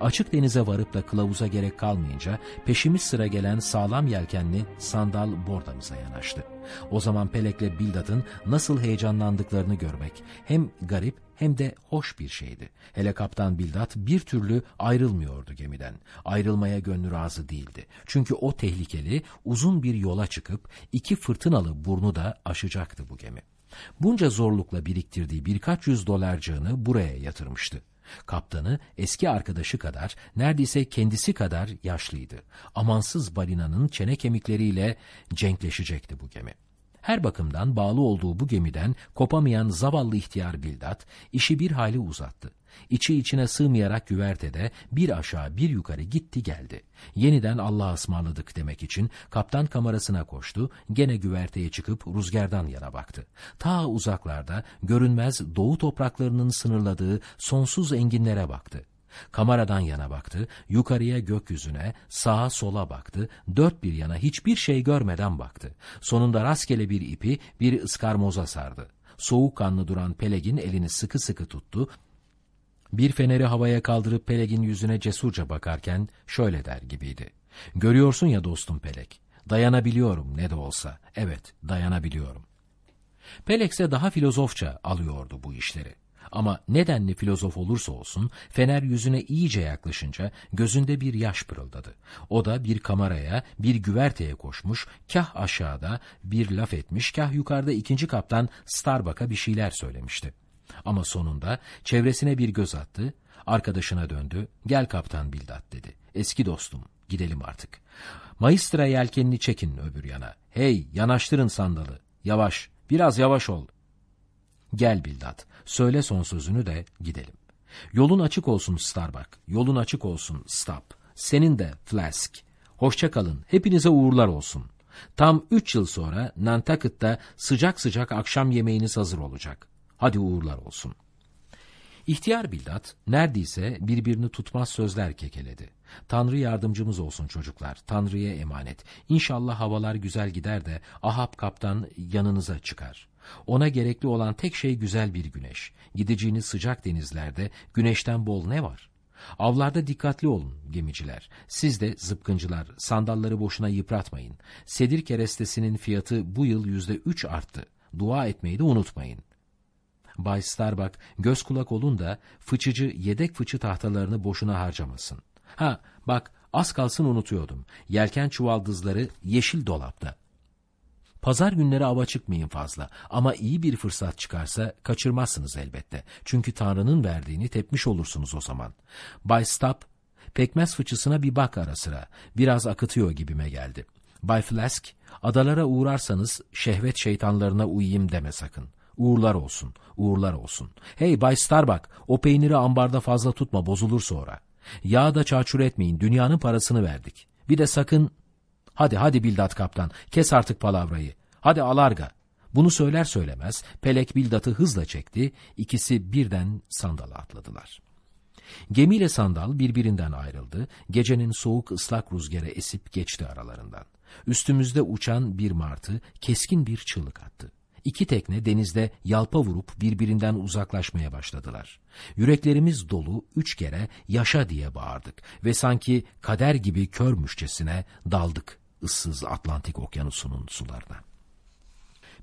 Açık denize varıp da kılavuza gerek kalmayınca peşimiz sıra gelen sağlam yelkenli sandal bordamıza yanaştı. O zaman Pelek'le Bildad'ın nasıl heyecanlandıklarını görmek hem garip hem de hoş bir şeydi. Hele kaptan Bildad bir türlü ayrılmıyordu gemiden. Ayrılmaya gönlü razı değildi. Çünkü o tehlikeli, uzun bir yola çıkıp iki fırtınalı burnu da aşacaktı bu gemi. Bunca zorlukla biriktirdiği birkaç yüz dolarcığını buraya yatırmıştı. Kaptanı eski arkadaşı kadar, neredeyse kendisi kadar yaşlıydı. Amansız balinanın çene kemikleriyle cenkleşecekti bu gemi. Her bakımdan bağlı olduğu bu gemiden kopamayan zavallı ihtiyar Bildat işi bir hali uzattı. İçi içine sığmayarak güvertede bir aşağı bir yukarı gitti geldi. Yeniden Allah'a ısmarladık demek için kaptan kamerasına koştu, gene güverteye çıkıp rüzgardan yana baktı. Ta uzaklarda görünmez doğu topraklarının sınırladığı sonsuz enginlere baktı. Kameradan yana baktı, yukarıya gökyüzüne, sağa sola baktı, dört bir yana hiçbir şey görmeden baktı. Sonunda rastgele bir ipi bir ıskarmoza sardı. Soğukkanlı duran Peleg'in elini sıkı sıkı tuttu, bir feneri havaya kaldırıp Peleg'in yüzüne cesurca bakarken şöyle der gibiydi. Görüyorsun ya dostum Peleg, dayanabiliyorum ne de olsa, evet dayanabiliyorum. Peleg ise daha filozofça alıyordu bu işleri. Ama nedenli filozof olursa olsun fener yüzüne iyice yaklaşınca gözünde bir yaş pırıldadı. O da bir kameraya, bir güverteye koşmuş, kah aşağıda bir laf etmiş, kah yukarıda ikinci kaptan Starbuck'a bir şeyler söylemişti. Ama sonunda çevresine bir göz attı, arkadaşına döndü, gel kaptan Bildat dedi. Eski dostum, gidelim artık. Maistra yelkenini çekin öbür yana. Hey, yanaştırın sandalı. Yavaş, biraz yavaş ol. Gel Bildat, söyle son sözünü de gidelim. Yolun açık olsun Starbuck, yolun açık olsun Stop. Senin de Flask. Hoşça kalın, hepinize uğurlar olsun. Tam üç yıl sonra Nantucket'ta sıcak sıcak akşam yemeğiniz hazır olacak. Hadi uğurlar olsun. İhtiyar Bildat neredeyse birbirini tutmaz sözler kekeledi. Tanrı yardımcımız olsun çocuklar, Tanrı'ya emanet. İnşallah havalar güzel gider de Ahab kaptan yanınıza çıkar. Ona gerekli olan tek şey güzel bir güneş. Gideceğiniz sıcak denizlerde güneşten bol ne var? Avlarda dikkatli olun gemiciler. Siz de zıpkıncılar sandalları boşuna yıpratmayın. Sedir kerestesinin fiyatı bu yıl yüzde üç arttı. Dua etmeyi de unutmayın. Bay Starbuck göz kulak olun da fıçıcı yedek fıçı tahtalarını boşuna harcamasın. Ha bak az kalsın unutuyordum. Yelken çuvaldızları yeşil dolapta. Pazar günleri ava çıkmayın fazla ama iyi bir fırsat çıkarsa kaçırmazsınız elbette. Çünkü Tanrı'nın verdiğini tepmiş olursunuz o zaman. Bay Stop, pekmez fıçısına bir bak ara sıra. Biraz akıtıyor gibime geldi. Bay Flask, adalara uğrarsanız şehvet şeytanlarına uyuyayım deme sakın. Uğurlar olsun, uğurlar olsun. Hey Bay Starbuck, o peyniri ambarda fazla tutma, bozulur sonra. Yağı da çarçur etmeyin, dünyanın parasını verdik. Bir de sakın... Hadi hadi Bildat kaptan, kes artık palavrayı. Hadi alarga. Bunu söyler söylemez Pelek Bildat'ı hızla çekti, ikisi birden sandala atladılar. Gemiyle sandal birbirinden ayrıldı, gecenin soğuk ıslak rüzgarı esip geçti aralarından. Üstümüzde uçan bir martı keskin bir çığlık attı. İki tekne denizde yalpa vurup birbirinden uzaklaşmaya başladılar. Yüreklerimiz dolu üç kere yaşa diye bağırdık ve sanki kader gibi körmüşçesine daldık ıssız Atlantik okyanusunun sularına.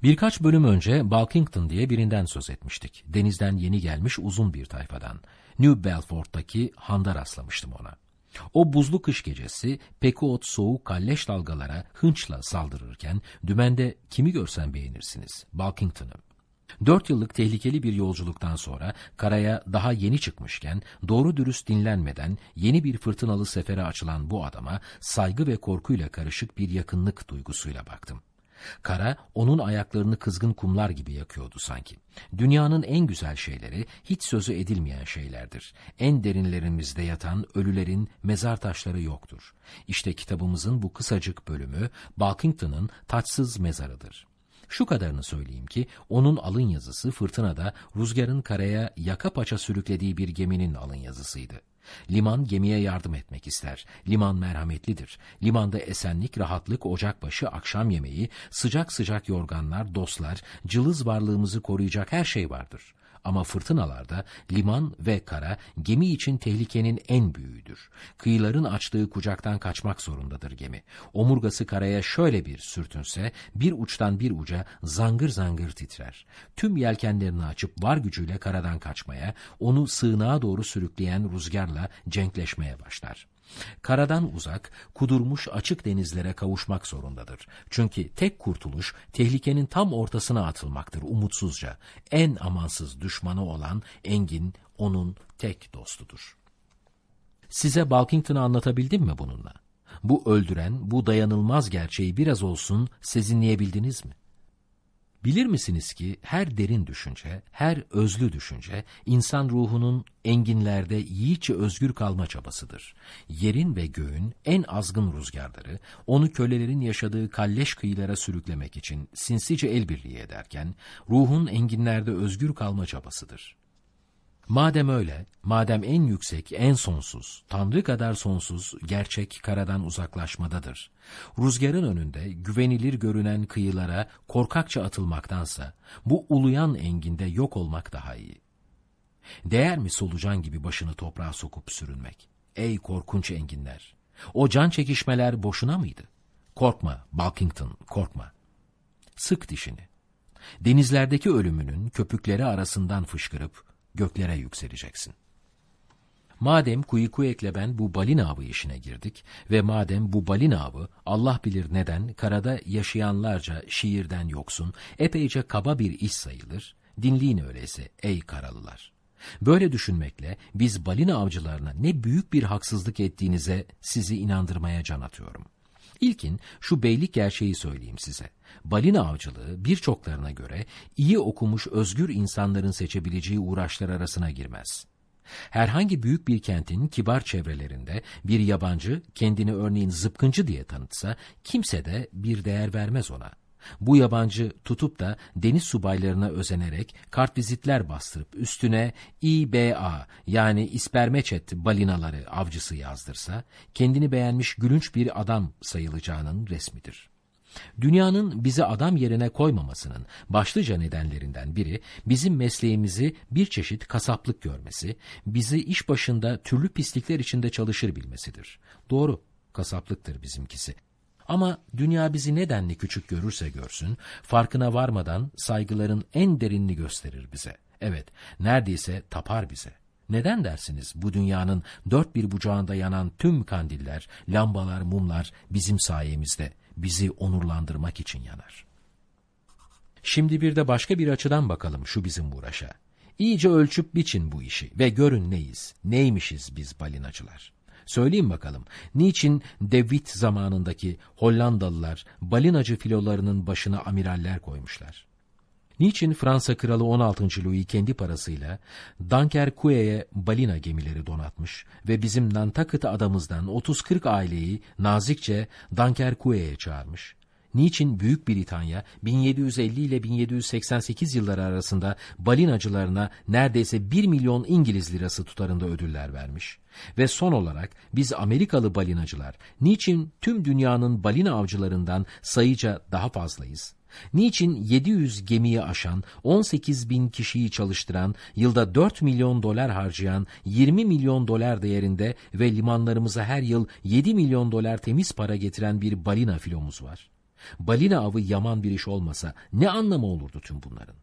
Birkaç bölüm önce Balkington diye birinden söz etmiştik. Denizden yeni gelmiş uzun bir tayfadan. New Belfort'taki handa rastlamıştım ona. O buzlu kış gecesi Pekuot soğuk kalleş dalgalara hınçla saldırırken dümende kimi görsen beğenirsiniz. Balkington'ı. Dört yıllık tehlikeli bir yolculuktan sonra karaya daha yeni çıkmışken doğru dürüst dinlenmeden yeni bir fırtınalı sefere açılan bu adama saygı ve korkuyla karışık bir yakınlık duygusuyla baktım. Kara onun ayaklarını kızgın kumlar gibi yakıyordu sanki. Dünyanın en güzel şeyleri hiç sözü edilmeyen şeylerdir. En derinlerimizde yatan ölülerin mezar taşları yoktur. İşte kitabımızın bu kısacık bölümü Balkington'ın taçsız mezarıdır. Şu kadarını söyleyeyim ki onun alın yazısı fırtınada rüzgarın karaya yaka paça sürüklediği bir geminin alın yazısıydı. Liman gemiye yardım etmek ister. Liman merhametlidir. Limanda esenlik, rahatlık, ocakbaşı, akşam yemeği, sıcak sıcak yorganlar, dostlar, cılız varlığımızı koruyacak her şey vardır. Ama fırtınalarda liman ve kara gemi için tehlikenin en büyüğüdür. Kıyıların açtığı kucaktan kaçmak zorundadır gemi. Omurgası karaya şöyle bir sürtünse bir uçtan bir uca zangır zangır titrer. Tüm yelkenlerini açıp var gücüyle karadan kaçmaya, onu sığınağa doğru sürükleyen rüzgarla cenkleşmeye başlar. Karadan uzak, kudurmuş açık denizlere kavuşmak zorundadır. Çünkü tek kurtuluş tehlikenin tam ortasına atılmaktır umutsuzca. En amansız düşmanı olan Engin onun tek dostudur. Size Balkington'ı anlatabildim mi bununla? Bu öldüren, bu dayanılmaz gerçeği biraz olsun sezinleyebildiniz mi? Bilir misiniz ki her derin düşünce, her özlü düşünce insan ruhunun enginlerde yiğitçe özgür kalma çabasıdır. Yerin ve göğün en azgın rüzgarları onu kölelerin yaşadığı kalleş kıyılara sürüklemek için sinsice el birliği ederken ruhun enginlerde özgür kalma çabasıdır. Madem öyle, madem en yüksek, en sonsuz, Tanrı kadar sonsuz, gerçek karadan uzaklaşmadadır. Rüzgarın önünde güvenilir görünen kıyılara korkakça atılmaktansa, bu uluyan enginde yok olmak daha iyi. Değer mi solucan gibi başını toprağa sokup sürünmek? Ey korkunç enginler! O can çekişmeler boşuna mıydı? Korkma, Balkington, korkma. Sık dişini. Denizlerdeki ölümünün köpükleri arasından fışkırıp, göklere yükseleceksin. Madem Kuyukuyek'le ben bu balina avı işine girdik ve madem bu balina avı Allah bilir neden karada yaşayanlarca şiirden yoksun, epeyce kaba bir iş sayılır, dinleyin öyleyse ey karalılar. Böyle düşünmekle biz balina avcılarına ne büyük bir haksızlık ettiğinize sizi inandırmaya can atıyorum. İlkin şu beylik gerçeği söyleyeyim size. Balina avcılığı birçoklarına göre iyi okumuş özgür insanların seçebileceği uğraşlar arasına girmez. Herhangi büyük bir kentin kibar çevrelerinde bir yabancı kendini örneğin zıpkıncı diye tanıtsa kimse de bir değer vermez ona. Bu yabancı tutup da deniz subaylarına özenerek kartvizitler bastırıp üstüne İBA yani ispermeçet balinaları avcısı yazdırsa kendini beğenmiş gülünç bir adam sayılacağının resmidir. Dünyanın bizi adam yerine koymamasının başlıca nedenlerinden biri bizim mesleğimizi bir çeşit kasaplık görmesi, bizi iş başında türlü pislikler içinde çalışır bilmesidir. Doğru, kasaplıktır bizimkisi. Ama dünya bizi nedenli küçük görürse görsün, farkına varmadan saygıların en derinini gösterir bize. Evet, neredeyse tapar bize. Neden dersiniz bu dünyanın dört bir bucağında yanan tüm kandiller, lambalar, mumlar bizim sayemizde, bizi onurlandırmak için yanar. Şimdi bir de başka bir açıdan bakalım şu bizim uğraşa. İyice ölçüp biçin bu işi ve görün neyiz, neymişiz biz balinacılar. Söyleyin bakalım, niçin David zamanındaki Hollandalılar balinacı filolarının başına amiraller koymuşlar? Niçin Fransa Kralı 16. Louis kendi parasıyla Dunkerque'ye balina gemileri donatmış ve bizim Nantucket adamızdan 30-40 aileyi nazikçe Dunkerque'ye çağırmış? Niçin Büyük Britanya 1750 ile 1788 yılları arasında balinacılarına neredeyse 1 milyon İngiliz lirası tutarında ödüller vermiş? Ve son olarak biz Amerikalı balinacılar niçin tüm dünyanın balina avcılarından sayıca daha fazlayız? Niçin 700 gemiyi aşan, 18 bin kişiyi çalıştıran, yılda 4 milyon dolar harcayan, 20 milyon dolar değerinde ve limanlarımıza her yıl 7 milyon dolar temiz para getiren bir balina filomuz var? Balina avı yaman bir iş olmasa ne anlamı olurdu tüm bunların?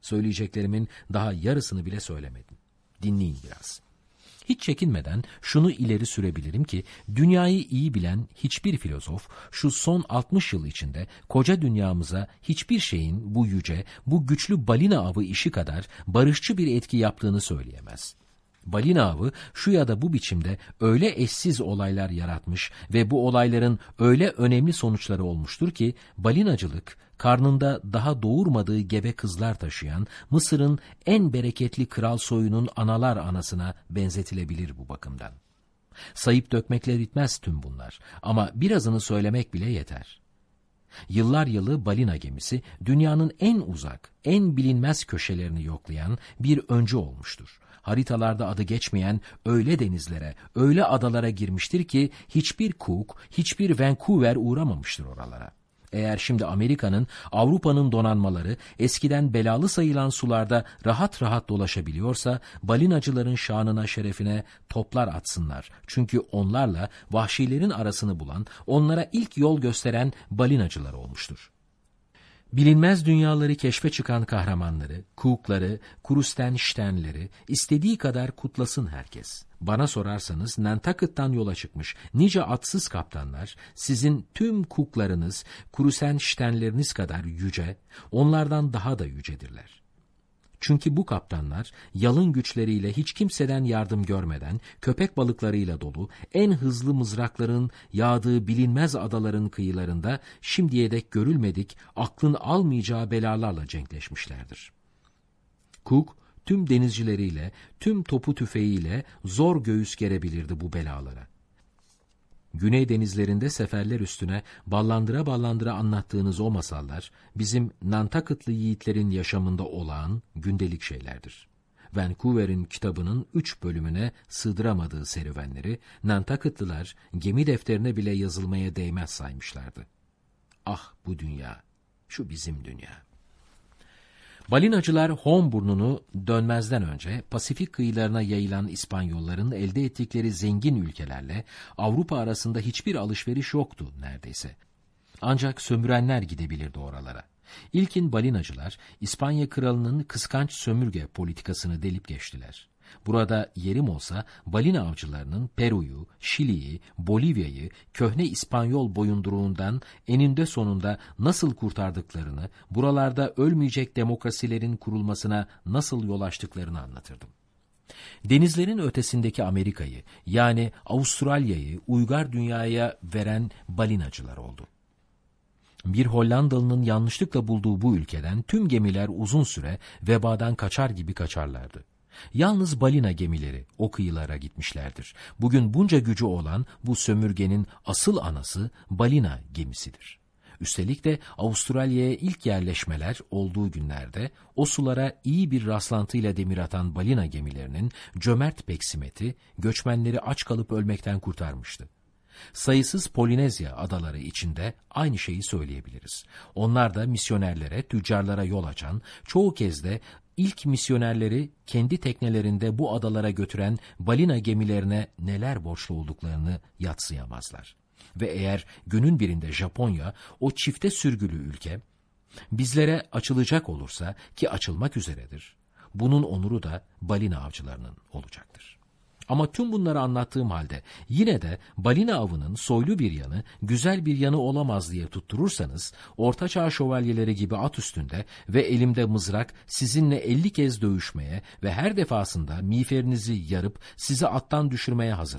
Söyleyeceklerimin daha yarısını bile söylemedim. Dinleyin biraz.'' Hiç çekinmeden şunu ileri sürebilirim ki dünyayı iyi bilen hiçbir filozof şu son 60 yıl içinde koca dünyamıza hiçbir şeyin bu yüce, bu güçlü balina avı işi kadar barışçı bir etki yaptığını söyleyemez. Balina avı şu ya da bu biçimde öyle eşsiz olaylar yaratmış ve bu olayların öyle önemli sonuçları olmuştur ki balinacılık karnında daha doğurmadığı gebe kızlar taşıyan Mısır'ın en bereketli kral soyunun analar anasına benzetilebilir bu bakımdan. Sayıp dökmekle bitmez tüm bunlar ama birazını söylemek bile yeter. Yıllar yılı balina gemisi dünyanın en uzak, en bilinmez köşelerini yoklayan bir öncü olmuştur. Haritalarda adı geçmeyen öyle denizlere, öyle adalara girmiştir ki hiçbir Cook, hiçbir Vancouver uğramamıştır oralara. Eğer şimdi Amerika'nın, Avrupa'nın donanmaları eskiden belalı sayılan sularda rahat rahat dolaşabiliyorsa, balinacıların şanına şerefine toplar atsınlar. Çünkü onlarla vahşilerin arasını bulan, onlara ilk yol gösteren balinacılar olmuştur. Bilinmez dünyaları keşfe çıkan kahramanları, Cook'ları, Krustenstein'leri istediği kadar kutlasın herkes. Bana sorarsanız Nantucket'tan yola çıkmış nice atsız kaptanlar sizin tüm Cook'larınız, Krusenstein'leriniz kadar yüce, onlardan daha da yücedirler. Çünkü bu kaptanlar yalın güçleriyle hiç kimseden yardım görmeden köpek balıklarıyla dolu en hızlı mızrakların yağdığı bilinmez adaların kıyılarında şimdiye dek görülmedik aklın almayacağı belalarla cenkleşmişlerdir. Cook tüm denizcileriyle, tüm topu tüfeğiyle zor göğüs gerebilirdi bu belalara. Güney denizlerinde seferler üstüne ballandıra ballandıra anlattığınız o masallar bizim Nantucket'lı yiğitlerin yaşamında olağan gündelik şeylerdir. Vancouver'in kitabının üç bölümüne sığdıramadığı serüvenleri Nantucket'lılar gemi defterine bile yazılmaya değmez saymışlardı. Ah bu dünya, şu bizim dünya. Balinacılar Holmburnu'nu dönmezden önce Pasifik kıyılarına yayılan İspanyolların elde ettikleri zengin ülkelerle Avrupa arasında hiçbir alışveriş yoktu neredeyse. Ancak sömürenler gidebilirdi oralara. İlkin balinacılar İspanya kralının kıskanç sömürge politikasını delip geçtiler. Burada yerim olsa balina avcılarının Peru'yu, Şili'yi, Bolivya'yı köhne İspanyol boyunduruğundan eninde sonunda nasıl kurtardıklarını, buralarda ölmeyecek demokrasilerin kurulmasına nasıl yol açtıklarını anlatırdım. Denizlerin ötesindeki Amerika'yı yani Avustralya'yı uygar dünyaya veren balinacılar oldu. Bir Hollandalı'nın yanlışlıkla bulduğu bu ülkeden tüm gemiler uzun süre vebadan kaçar gibi kaçarlardı. Yalnız balina gemileri o kıyılara gitmişlerdir. Bugün bunca gücü olan bu sömürgenin asıl anası balina gemisidir. Üstelik de Avustralya'ya ilk yerleşmeler olduğu günlerde o sulara iyi bir rastlantıyla demir atan balina gemilerinin cömert peksimeti göçmenleri aç kalıp ölmekten kurtarmıştı. Sayısız Polinezya adaları içinde aynı şeyi söyleyebiliriz. Onlar da misyonerlere, tüccarlara yol açan, çoğu kez de ilk misyonerleri kendi teknelerinde bu adalara götüren balina gemilerine neler borçlu olduklarını yatsıyamazlar. Ve eğer günün birinde Japonya, o çifte sürgülü ülke, bizlere açılacak olursa ki açılmak üzeredir, bunun onuru da balina avcılarının olacaktır. Ama tüm bunları anlattığım halde yine de balina avının soylu bir yanı, güzel bir yanı olamaz diye tutturursanız, ortaçağ şövalyeleri gibi at üstünde ve elimde mızrak sizinle elli kez dövüşmeye ve her defasında miğferinizi yarıp sizi attan düşürmeye hazır.